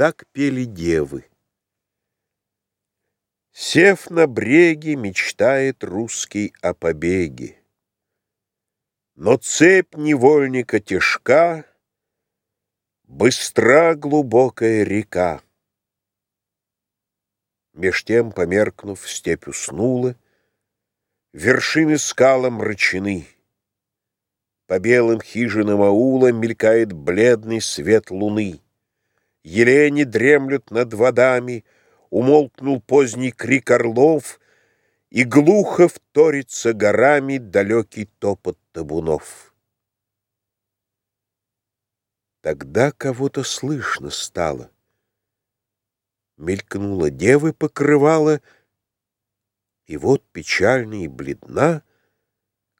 Так пели девы. Сев на бреге, мечтает русский о побеге. Но цепь невольника тяжка, Быстра глубокая река. Меж тем, померкнув, степь уснула, Вершины скалам мрачены. По белым хижинам аула Мелькает бледный свет луны. Елени дремлют над водами, Умолкнул поздний крик орлов, И глухо вторится горами Далекий топот табунов. Тогда кого-то слышно стало. Мелькнула девы покрывала, И вот печальная и бледна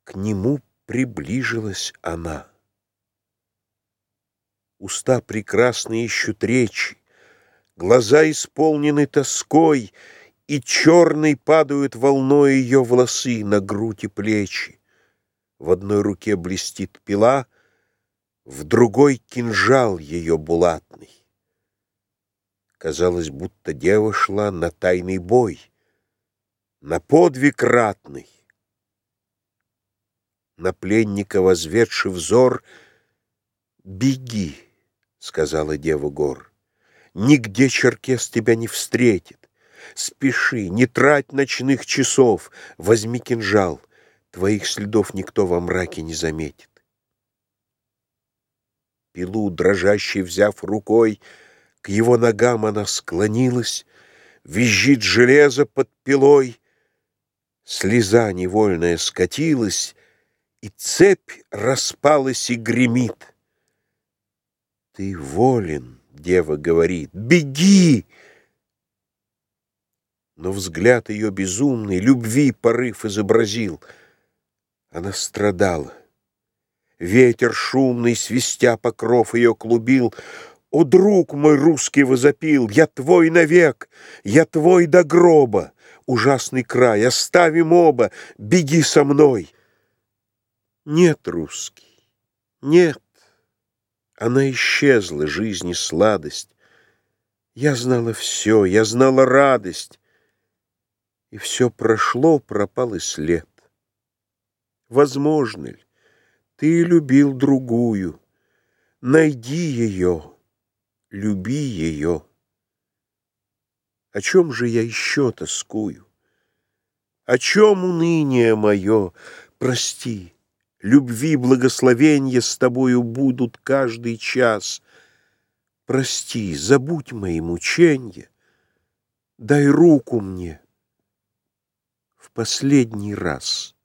К нему приближилась она. Уста прекрасные ищут речи, Глаза исполнены тоской, И черной падают волной Ее волосы на грудь и плечи. В одной руке блестит пила, В другой кинжал ее булатный. Казалось, будто дева шла на тайный бой, На подвиг ратный. На пленника возведший взор «Беги!» — сказала дева гор. «Нигде черкес тебя не встретит. Спеши, не трать ночных часов, возьми кинжал, твоих следов никто во мраке не заметит». Пилу, дрожащей взяв рукой, к его ногам она склонилась, визжит железо под пилой, слеза невольная скатилась, и цепь распалась и гремит. «Ты волен», — дева говорит, — «беги!» Но взгляд ее безумный любви порыв изобразил. Она страдала. Ветер шумный, свистя покров ее клубил. «О, друг мой русский возопил, я твой навек, я твой до гроба! Ужасный край, оставим оба, беги со мной!» Нет, русский, нет. Она исчезла, жизни сладость. Я знала все, я знала радость. И все прошло, пропал и след. Возможно ли, ты любил другую? Найди ее, люби ее. О чем же я еще тоскую? О чем уныние мое? Прости. Любви благословенья с тобою будут каждый час. Прости, забудь мои мученья, дай руку мне в последний раз.